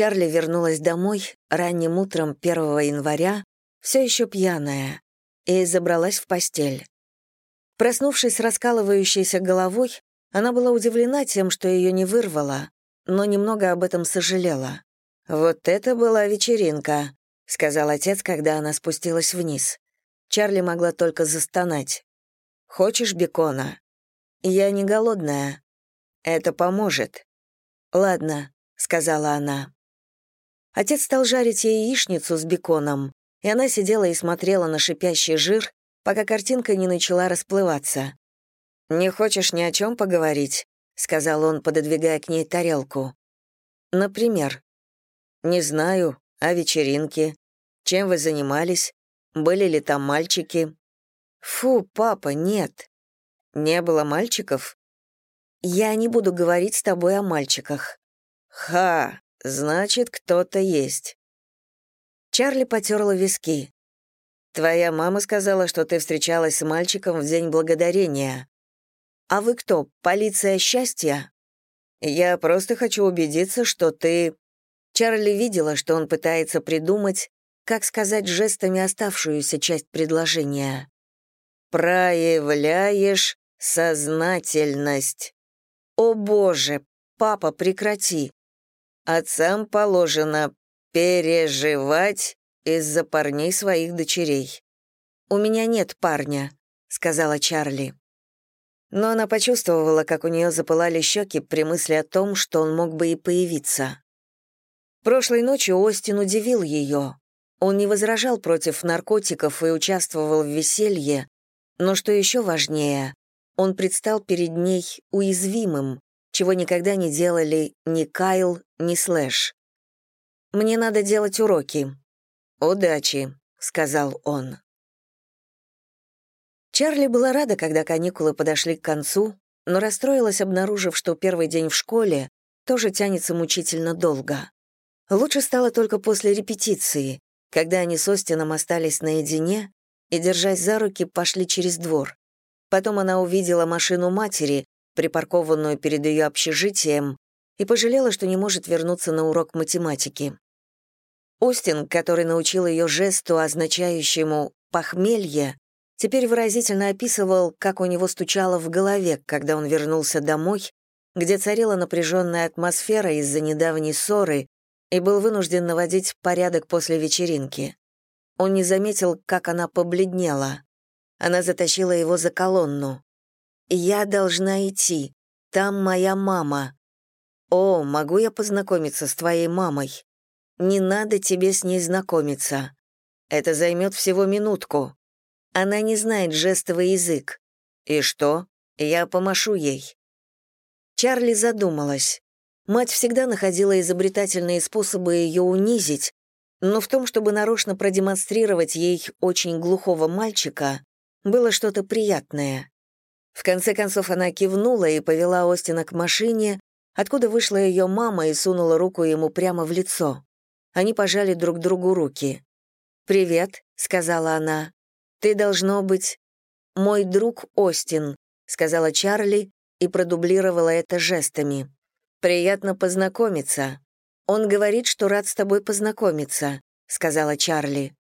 Чарли вернулась домой ранним утром 1 января, все еще пьяная, и забралась в постель. Проснувшись с раскалывающейся головой, она была удивлена тем, что ее не вырвало, но немного об этом сожалела. «Вот это была вечеринка», — сказал отец, когда она спустилась вниз. Чарли могла только застонать. «Хочешь бекона?» «Я не голодная. Это поможет». «Ладно», — сказала она. Отец стал жарить ей яичницу с беконом, и она сидела и смотрела на шипящий жир, пока картинка не начала расплываться. «Не хочешь ни о чем поговорить?» — сказал он, пододвигая к ней тарелку. «Например?» «Не знаю. О вечеринке. Чем вы занимались? Были ли там мальчики?» «Фу, папа, нет». «Не было мальчиков?» «Я не буду говорить с тобой о мальчиках». «Ха, значит, кто-то есть». Чарли потерла виски. «Твоя мама сказала, что ты встречалась с мальчиком в День Благодарения. А вы кто, полиция счастья?» «Я просто хочу убедиться, что ты...» Чарли видела, что он пытается придумать, как сказать жестами оставшуюся часть предложения. «Проявляешь сознательность». «О боже, папа, прекрати!» Отцам положено переживать из-за парней своих дочерей. «У меня нет парня», — сказала Чарли. Но она почувствовала, как у нее запылали щеки при мысли о том, что он мог бы и появиться. Прошлой ночью Остин удивил ее. Он не возражал против наркотиков и участвовал в веселье, но, что еще важнее, он предстал перед ней уязвимым, чего никогда не делали ни Кайл, ни Слэш. «Мне надо делать уроки». «Удачи», — сказал он. Чарли была рада, когда каникулы подошли к концу, но расстроилась, обнаружив, что первый день в школе тоже тянется мучительно долго. Лучше стало только после репетиции, когда они с Остином остались наедине и, держась за руки, пошли через двор. Потом она увидела машину матери, припаркованную перед ее общежитием, и пожалела, что не может вернуться на урок математики. Остин, который научил ее жесту, означающему «похмелье», теперь выразительно описывал, как у него стучало в голове, когда он вернулся домой, где царила напряженная атмосфера из-за недавней ссоры, и был вынужден наводить порядок после вечеринки. Он не заметил, как она побледнела. Она затащила его за колонну. «Я должна идти. Там моя мама». «О, могу я познакомиться с твоей мамой?» «Не надо тебе с ней знакомиться. Это займет всего минутку. Она не знает жестовый язык. И что? Я помашу ей». Чарли задумалась. Мать всегда находила изобретательные способы ее унизить, но в том, чтобы нарочно продемонстрировать ей очень глухого мальчика, было что-то приятное. В конце концов она кивнула и повела Остина к машине, откуда вышла ее мама и сунула руку ему прямо в лицо. Они пожали друг другу руки. «Привет», — сказала она. «Ты должно быть...» «Мой друг Остин», — сказала Чарли и продублировала это жестами. «Приятно познакомиться. Он говорит, что рад с тобой познакомиться», — сказала Чарли.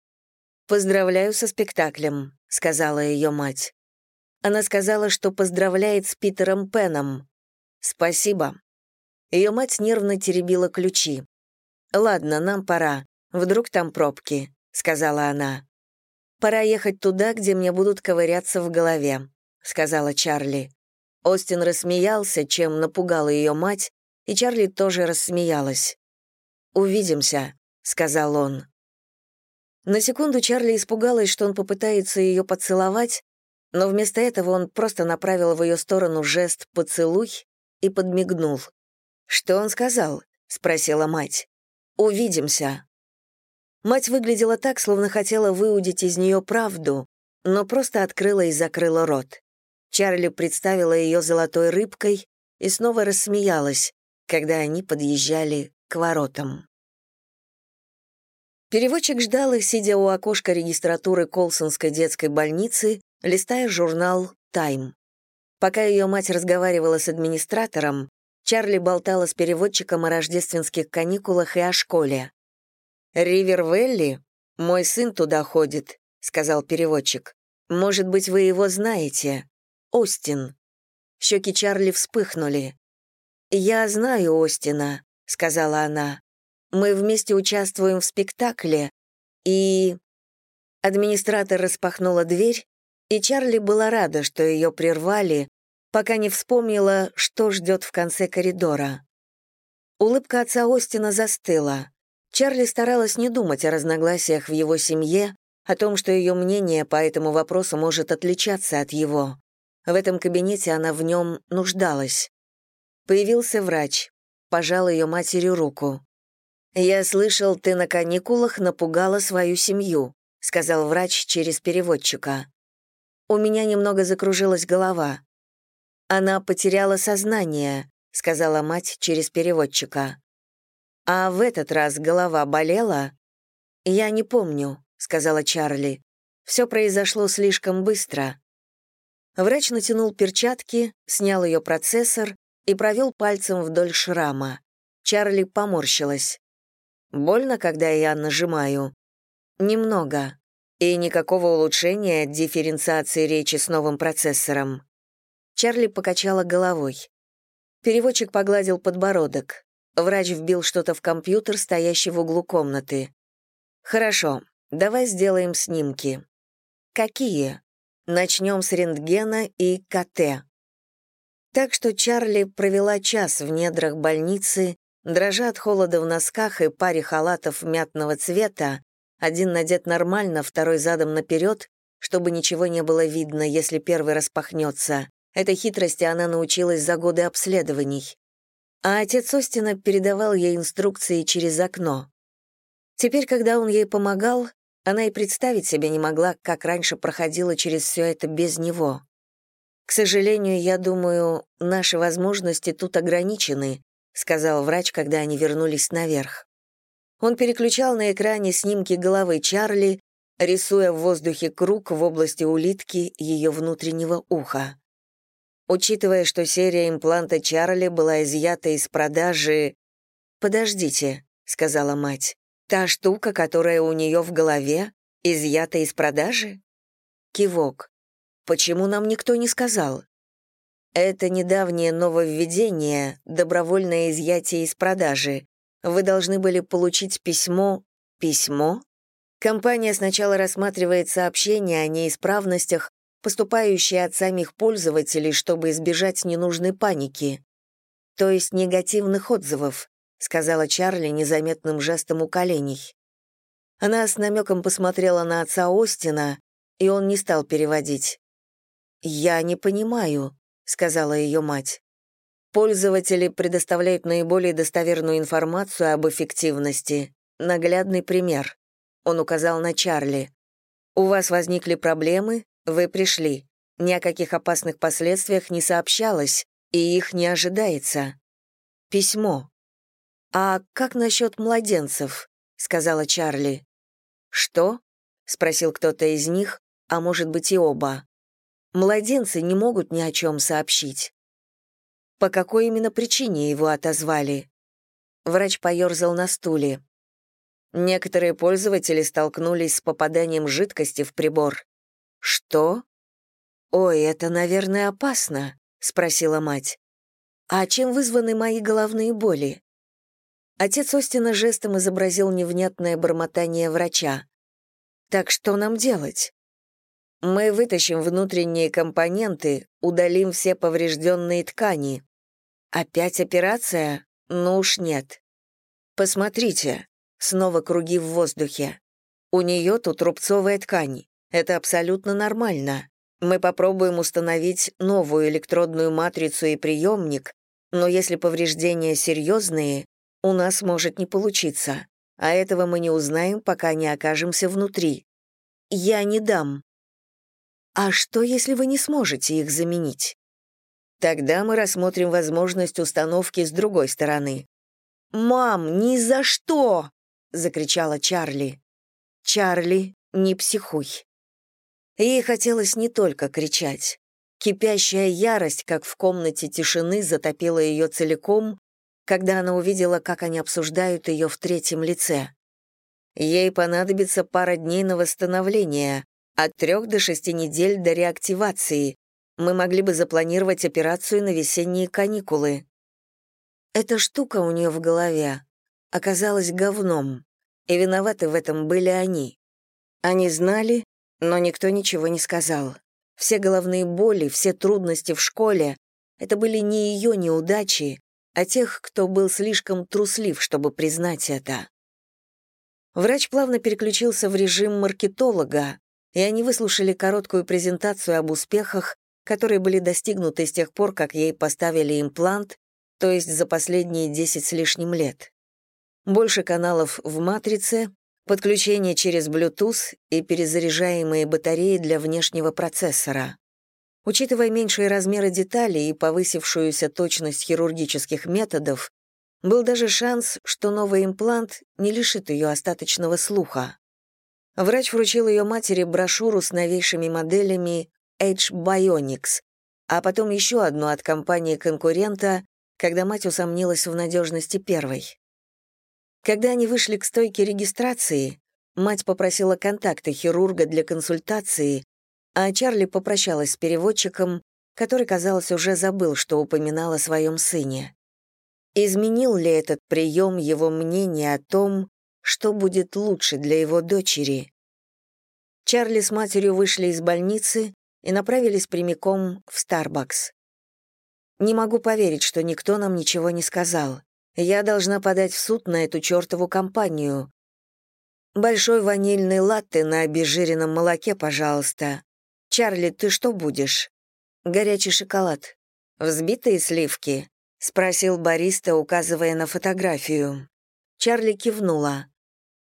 «Поздравляю со спектаклем», — сказала ее мать. Она сказала, что поздравляет с Питером Пеном. «Спасибо». Ее мать нервно теребила ключи. «Ладно, нам пора. Вдруг там пробки», — сказала она. «Пора ехать туда, где мне будут ковыряться в голове», — сказала Чарли. Остин рассмеялся, чем напугала ее мать, и Чарли тоже рассмеялась. «Увидимся», — сказал он. На секунду Чарли испугалась, что он попытается ее поцеловать, но вместо этого он просто направил в ее сторону жест «поцелуй» и подмигнул. «Что он сказал?» — спросила мать. «Увидимся». Мать выглядела так, словно хотела выудить из нее правду, но просто открыла и закрыла рот. Чарли представила ее золотой рыбкой и снова рассмеялась, когда они подъезжали к воротам. Переводчик ждал их, сидя у окошка регистратуры Колсонской детской больницы, листая журнал «Тайм». Пока ее мать разговаривала с администратором, Чарли болтала с переводчиком о рождественских каникулах и о школе. «Ривервелли? Мой сын туда ходит», — сказал переводчик. «Может быть, вы его знаете? Остин». Щеки Чарли вспыхнули. «Я знаю Остина», — сказала она. «Мы вместе участвуем в спектакле, и...» Администратор распахнула дверь, и Чарли была рада, что ее прервали, пока не вспомнила, что ждет в конце коридора. Улыбка отца Остина застыла. Чарли старалась не думать о разногласиях в его семье, о том, что ее мнение по этому вопросу может отличаться от его. В этом кабинете она в нем нуждалась. Появился врач, пожал ее матери руку. «Я слышал, ты на каникулах напугала свою семью», сказал врач через переводчика. У меня немного закружилась голова. Она потеряла сознание, сказала мать через переводчика. А в этот раз голова болела? Я не помню, сказала Чарли. Все произошло слишком быстро. Врач натянул перчатки, снял ее процессор и провел пальцем вдоль шрама. Чарли поморщилась. «Больно, когда я нажимаю?» «Немного. И никакого улучшения дифференциации речи с новым процессором». Чарли покачала головой. Переводчик погладил подбородок. Врач вбил что-то в компьютер, стоящий в углу комнаты. «Хорошо, давай сделаем снимки». «Какие?» Начнем с рентгена и КТ. Так что Чарли провела час в недрах больницы, дрожа от холода в носках и паре халатов мятного цвета, один надет нормально, второй задом наперед, чтобы ничего не было видно, если первый распахнется. Этой хитрости она научилась за годы обследований. А отец Остина передавал ей инструкции через окно. Теперь, когда он ей помогал, она и представить себе не могла, как раньше проходила через все это без него. «К сожалению, я думаю, наши возможности тут ограничены», сказал врач, когда они вернулись наверх. Он переключал на экране снимки головы Чарли, рисуя в воздухе круг в области улитки ее внутреннего уха. Учитывая, что серия импланта Чарли была изъята из продажи... «Подождите», — сказала мать, — «та штука, которая у нее в голове, изъята из продажи?» Кивок. Почему нам никто не сказал? Это недавнее нововведение, добровольное изъятие из продажи. Вы должны были получить письмо. Письмо? Компания сначала рассматривает сообщения о неисправностях, поступающие от самих пользователей, чтобы избежать ненужной паники. То есть негативных отзывов, сказала Чарли незаметным жестом у коленей. Она с намеком посмотрела на отца Остина, и он не стал переводить. «Я не понимаю», — сказала ее мать. Пользователи предоставляют наиболее достоверную информацию об эффективности. Наглядный пример. Он указал на Чарли. У вас возникли проблемы, вы пришли. Ни о каких опасных последствиях не сообщалось, и их не ожидается. Письмо. «А как насчет младенцев?» — сказала Чарли. «Что?» — спросил кто-то из них, а может быть и оба. Младенцы не могут ни о чем сообщить. По какой именно причине его отозвали? Врач поерзал на стуле. Некоторые пользователи столкнулись с попаданием жидкости в прибор. Что? Ой, это, наверное, опасно, спросила мать. А чем вызваны мои головные боли? Отец Остина жестом изобразил невнятное бормотание врача. Так что нам делать? Мы вытащим внутренние компоненты, удалим все поврежденные ткани. Опять операция? Ну уж нет. Посмотрите, снова круги в воздухе. У нее тут рубцовая ткань. Это абсолютно нормально. Мы попробуем установить новую электродную матрицу и приемник, но если повреждения серьезные, у нас может не получиться, а этого мы не узнаем, пока не окажемся внутри. Я не дам. А что, если вы не сможете их заменить? Тогда мы рассмотрим возможность установки с другой стороны. «Мам, ни за что!» — закричала Чарли. «Чарли, не психуй». Ей хотелось не только кричать. Кипящая ярость, как в комнате тишины, затопила ее целиком, когда она увидела, как они обсуждают ее в третьем лице. Ей понадобится пара дней на восстановление, от трех до шести недель до реактивации. Мы могли бы запланировать операцию на весенние каникулы. Эта штука у нее в голове оказалась говном, и виноваты в этом были они. Они знали, но никто ничего не сказал. Все головные боли, все трудности в школе — это были не ее неудачи, а тех, кто был слишком труслив, чтобы признать это. Врач плавно переключился в режим маркетолога, и они выслушали короткую презентацию об успехах, которые были достигнуты с тех пор, как ей поставили имплант, то есть за последние 10 с лишним лет. Больше каналов в матрице, подключение через Bluetooth и перезаряжаемые батареи для внешнего процессора. Учитывая меньшие размеры деталей и повысившуюся точность хирургических методов, был даже шанс, что новый имплант не лишит ее остаточного слуха. Врач вручил ее матери брошюру с новейшими моделями H Bionics, а потом еще одну от компании-конкурента, когда мать усомнилась в надежности первой. Когда они вышли к стойке регистрации, мать попросила контакты хирурга для консультации, а Чарли попрощалась с переводчиком, который, казалось, уже забыл, что упоминал о своем сыне. Изменил ли этот прием его мнение о том, что будет лучше для его дочери? Чарли с матерью вышли из больницы и направились прямиком в Старбакс. «Не могу поверить, что никто нам ничего не сказал. Я должна подать в суд на эту чертову компанию. Большой ванильный латте на обезжиренном молоке, пожалуйста. Чарли, ты что будешь? Горячий шоколад. Взбитые сливки? Спросил бариста, указывая на фотографию. Чарли кивнула.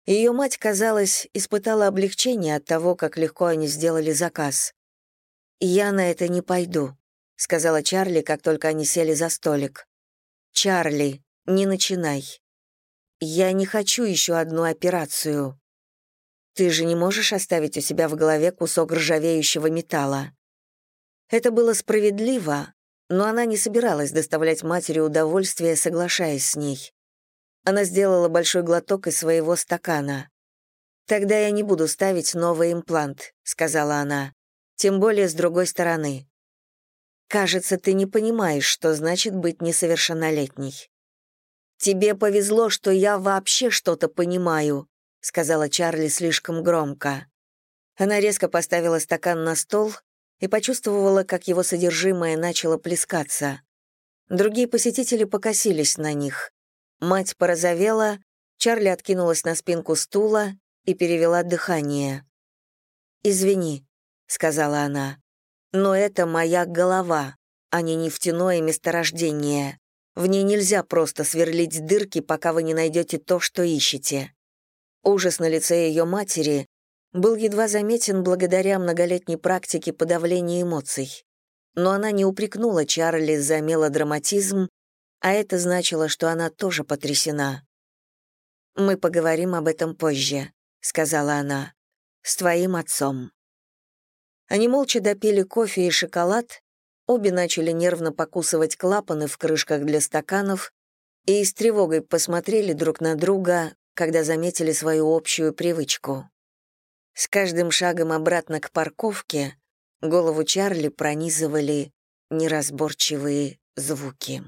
Ее мать, казалось, испытала облегчение от того, как легко они сделали заказ. «Я на это не пойду», — сказала Чарли, как только они сели за столик. «Чарли, не начинай. Я не хочу еще одну операцию. Ты же не можешь оставить у себя в голове кусок ржавеющего металла. Это было справедливо, но она не собиралась доставлять матери удовольствие, соглашаясь с ней. Она сделала большой глоток из своего стакана. «Тогда я не буду ставить новый имплант», — сказала она. «Тем более с другой стороны. Кажется, ты не понимаешь, что значит быть несовершеннолетней». «Тебе повезло, что я вообще что-то понимаю», — сказала Чарли слишком громко. Она резко поставила стакан на стол и почувствовала, как его содержимое начало плескаться. Другие посетители покосились на них. Мать порозовела, Чарли откинулась на спинку стула и перевела дыхание. «Извини», — сказала она, — «но это моя голова, а не нефтяное месторождение. В ней нельзя просто сверлить дырки, пока вы не найдете то, что ищете. Ужас на лице ее матери был едва заметен благодаря многолетней практике подавления эмоций. Но она не упрекнула Чарли за мелодраматизм, а это значило, что она тоже потрясена. «Мы поговорим об этом позже», — сказала она, — «с твоим отцом». Они молча допили кофе и шоколад, Обе начали нервно покусывать клапаны в крышках для стаканов и с тревогой посмотрели друг на друга, когда заметили свою общую привычку. С каждым шагом обратно к парковке голову Чарли пронизывали неразборчивые звуки.